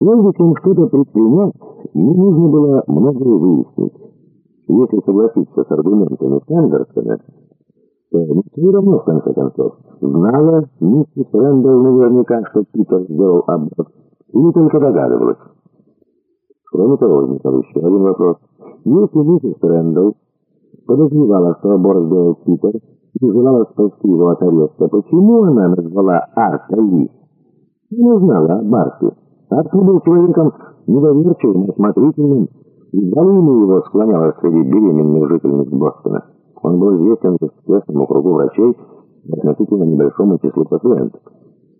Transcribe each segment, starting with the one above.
Прежде чем что-то предпринять, мне нужно было многое выяснить. Если согласиться с аргументами Сандерсона, то не все равно, в конце концов, знала миссис Рэндалл наверняка, что Питер сделал аборт, или только догадывалась. Кроме того, возникал еще один вопрос. Если миссис Рэндалл подозревала, что аборт сделал Питер, и желала спасти его от ареста, почему она назвала Арта Ли? Не знала об Арте. Артур был человеком недоверчивым, осмотрительным, и долина его склонялась среди беременных жительниц Бостона. Он был известен в тесном кругу врачей относительно небольшому числу пациентов.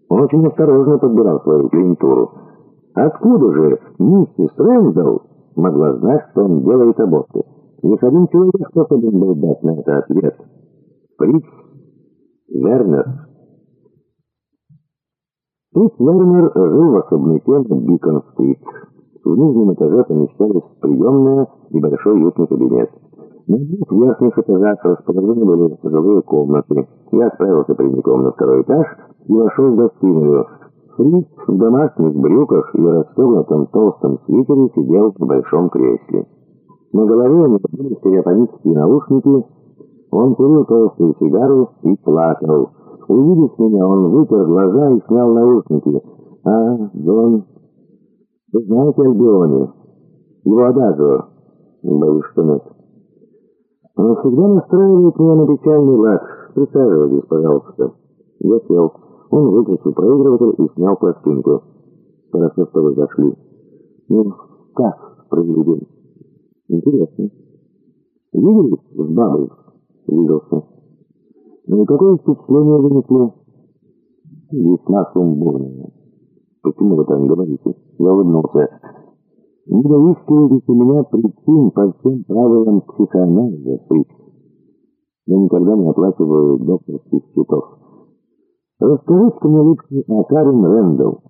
Он очень осторожно подбирал свою клиентуру. Откуда же миссис Рэндалл могла знать, что он делает аборты? Лишь один человек способен был дать на это ответ. Фриц Вернер. Фриц Вернер жил в особняке на Бикон-стрит. В нижнем этаже помещались приемная и большой уютный кабинет. На двух верхних этажах расположены были жилые комнаты. Я отправился прямиком на второй этаж и вошел в гостиную. Фриц в домашних брюках и расстегнутом толстом свитере сидел в большом кресле. На голове у него были стереофонические наушники. Он курил толстую сигару и плакал. Увидев меня, он вытер глаза и снял наушники. «А, Джон, вы знаете Альбионе? Его адажио?» «Боюсь, что нет». «Он всегда настраивает меня на печальный лад. Присаживайтесь, пожалуйста». Я сел. Он выключил проигрыватель и снял пластинку. «Хорошо, что вы зашли». «Ну, как произведение?» «Интересно». «Виделись с бабой?» «Виделся». «Ну и какое впечатление вынесли?» «Весьма сумбурное». «Почему вы так говорите?» Я улыбнулся. «Не доискивайтесь у меня причин по всем правилам психоанализа, Фрик. Я никогда не оплачиваю докторских счетов. Расскажите мне лучше о Карен Рэндалл».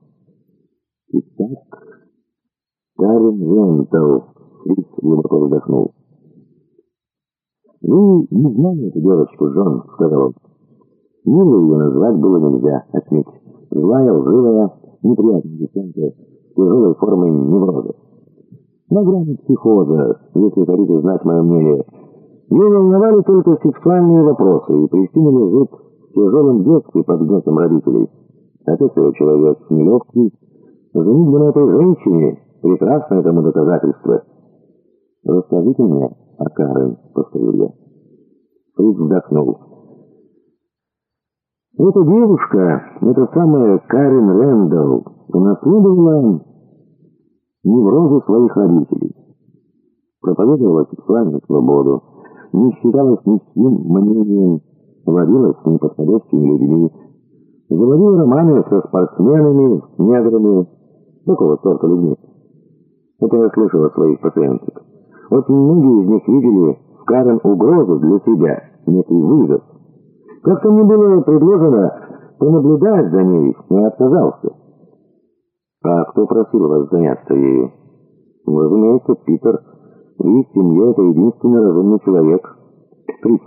«Итак, Карен Рэндалл», — Фрик глубоко вздохнул. «Вы не знали эту девочку, Джон», — сказал он. Милой ее назвать было нельзя, отнюдь. Злая, лживая, неприятная девчонка с тяжелой формой невроза. На грани психоза, если хотите знать мое мнение. Ее волновали только сексуальные вопросы, и причина лежит в тяжелом детстве под гнетом родителей. Отец ее человек нелегкий. Женитьба на этой женщине — прекрасное тому доказательство. «Расскажите мне о Карен», — повторил я. Фриц вздохнул. Эта девушка, эта самая Карен Рэндалл, унаследовала неврозы своих родителей. Проповедовала сексуальную свободу, не считалась ни с ним мнением, водилась с неподходящими людьми, заводила романы со спортсменами, неграми, такого сорта людьми. Это я слышал от своих пациенток. Очень многие из них видели в Карен угрозу для себя, некий вызов. Как-то мне было предложено понаблюдать за ней, я отказался. А кто просил вас заняться ею? Разумеется, Питер. В их семье это единственный разумный человек. Фриц,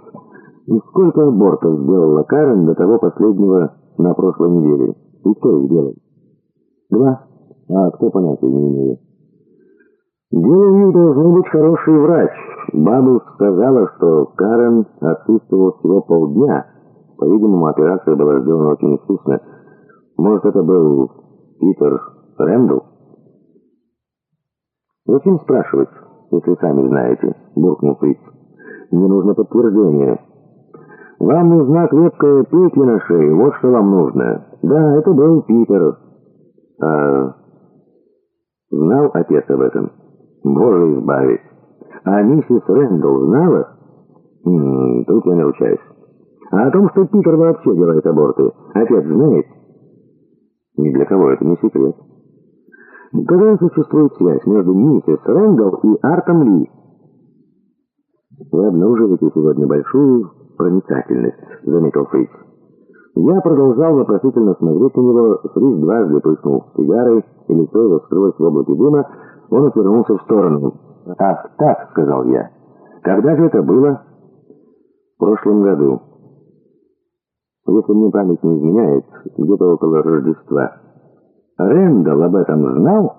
сколько абортов сделала Карен до того последнего на прошлой неделе? И кто их делал? Два. А кто понятия не имеет? Дело в них должен быть хороший врач. Бабу сказала, что Карен отсутствовал всего полдня. По-видимому, операция была сделана очень искусно. Может, это был Питер Рэндалл? «Зачем спрашивать, если сами знаете?» — буркнул Фриц. «Мне нужно подтверждение». «Вам нужна крепкая петля на шее, вот что вам нужно». «Да, это был Питер». «А знал отец об этом?» «Боже избави». «А миссис Рэндалл знала?» М -м, «Тут я не ручаюсь». А о том, что Питер вообще делает аборты, отец знает? Ни для кого это не секрет. Какая существует связь между миссис Рэндалл и Артом Ли? Вы обнаруживаете сегодня большую проницательность, заметил Фриц. Я продолжал вопросительно смотреть на него, Фриц дважды пыхнул сигарой, и лицо его скрылось в облаке дыма, он отвернулся в сторону. «Так, так», — сказал я. «Когда же это было?» «В прошлом году». Если мне память не изменяет, где-то около Рождества. Рэндалл об этом знал?